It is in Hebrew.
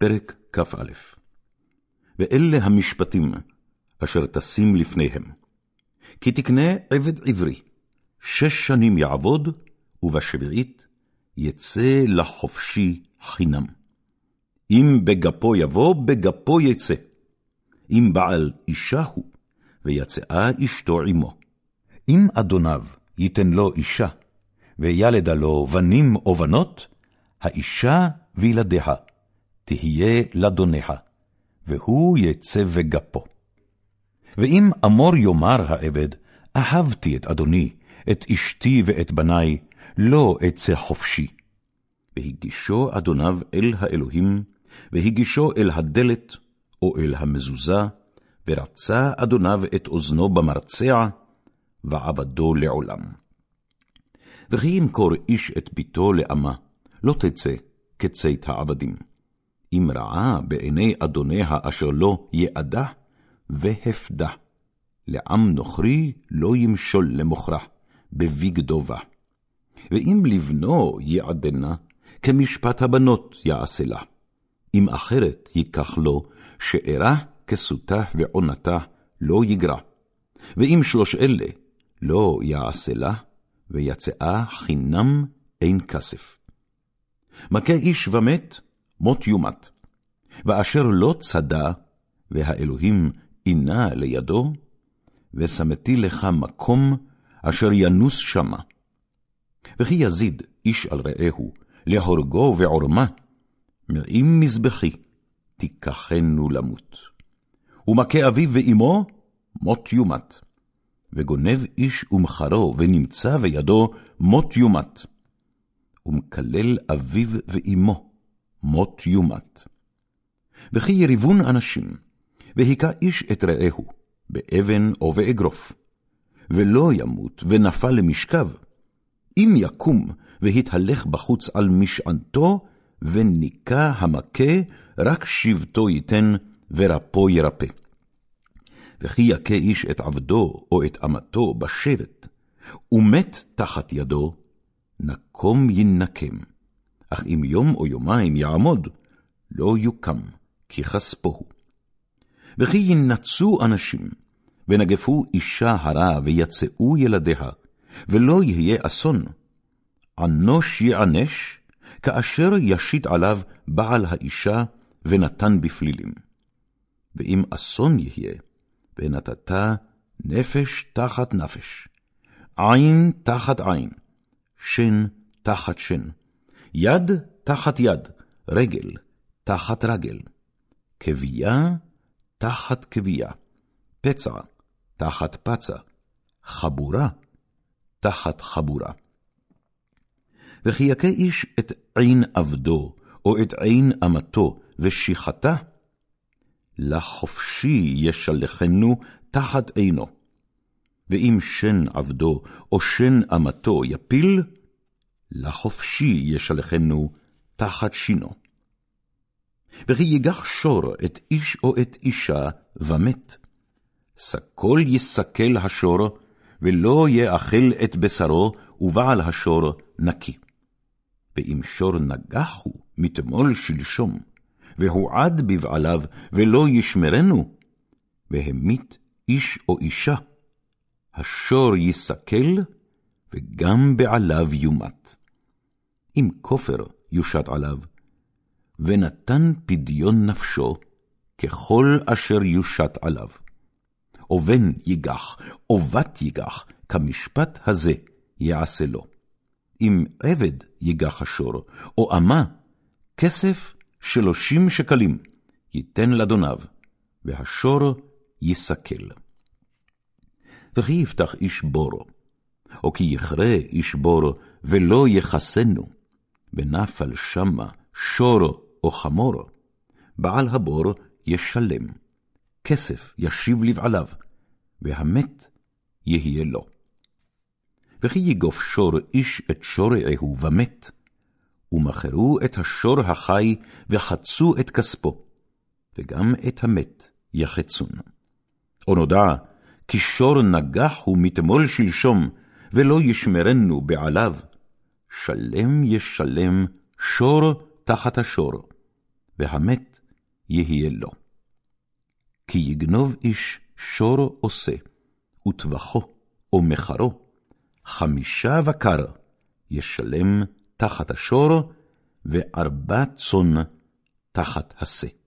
פרק כ"א ואלה המשפטים אשר תשים לפניהם. כי תקנה עבד עברי, שש שנים יעבוד, ובשביעית יצא לחופשי חינם. אם בגפו יבוא, בגפו יצא. אם בעל אישה הוא, ויצאה אשתו עמו. אם אדוניו ייתן לו אישה, וילדה לו בנים או בנות, האישה וילדיה תהיה לדוניה, והוא יצא בגפו. ואם אמור יאמר העבד, אהבתי את אדוני, את אשתי ואת בניי, לא אצא חופשי. והגישו אדוניו אל האלוהים, והגישו אל הדלת, או אל המזוזה, ורצה אדוניו את אוזנו במרצע, ועבדו לעולם. וכי ימכור איש את ביתו לאמה, לא תצא כצאת העבדים. אם רעה בעיני אדוניה אשר לא יעדה, והפדה. לעם נוכרי לא ימשול למוכרה, בבגדו בה. ואם לבנו יעדנה, כמשפט הבנות יעשה לה. אם אחרת ייקח לו, שארה כסותה ועונתה לא יגרע. ואם שלוש אלה לא יעשה לה, ויצאה חינם אין כסף. מכה איש ומת, מות יומת. ואשר לא צדה, והאלוהים עינה לידו, ושמתי לך מקום אשר ינוס שמה. וכי יזיד איש על רעהו, להורגו ועורמה, מעם מזבחי, תיקחנו למות. ומכה אביו ואמו, מות יומת. וגונב איש ומחרו, ונמצא בידו מות יומת. ומקלל אביו ואמו, מות יומת. וכי יריבון אנשים, והיכה איש את רעהו, באבן או באגרוף, ולא ימות ונפל למשכב, אם יקום והתהלך בחוץ על משענתו, וניקה המכה, רק שבטו ייתן, ורפו ירפא. וכי יכה איש את עבדו או את אמתו בשבט, ומת תחת ידו, נקום ינקם. אך אם יום או יומיים יעמוד, לא יוקם, כי כספו הוא. וכי ינצו אנשים, ונגפו אישה הרע, ויצאו ילדיה, ולא יהיה אסון. ענוש יענש, כאשר ישית עליו בעל האישה, ונתן בפלילים. ואם אסון יהיה, ונתת נפש תחת נפש, עין תחת עין, שן תחת שן, יד תחת יד, רגל תחת רגל, כבייה תחת כבייה, פצע תחת פצע, חבורה תחת חבורה. וכי יכה איש את עין עבדו, או את עין אמתו, ושיחתה, לחופשי ישלחנו תחת עינו. ואם שן עבדו, או שן אמתו יפיל, לחופשי ישלחנו תחת שינו. וכי ייגח שור את איש או את אישה, ומת. סקול יסקל השור, ולא יאכל את בשרו, ובעל השור נקי. ואם שור נגחו מתמול שלשום, והועד בבעליו, ולא ישמרנו, והמית איש או אישה, השור יסקל, וגם בעליו יומת. אם כופר יושת עליו, ונתן פדיון נפשו, ככל אשר יושת עליו. או בן ייגח, או בת ייגח, כמשפט הזה יעשה לו. אם עבד ייגח השור, או אמה, כסף שלושים שקלים, ייתן לאדוניו, והשור יסכל. וכי יפתח איש בור, או כי יכרה איש בור, ולא יחסנו, ונפל שמה שור או חמור, בעל הבור ישלם, כסף ישיב לבעליו, והמת יהיה לו. וכי יגוף שור איש את שורעהו ומת, ומכרו את השור החי וחצו את כספו, וגם את המת יחצון. או נודע, כי שור נגח הוא מתמול שלשום, ולא ישמרנו בעליו, שלם ישלם שור תחת השור, והמת יהיה לו. כי יגנוב איש שור עושה, וטבחו או מחרו, חמישה בקר ישלם תחת השור, וארבע צאן תחת השה.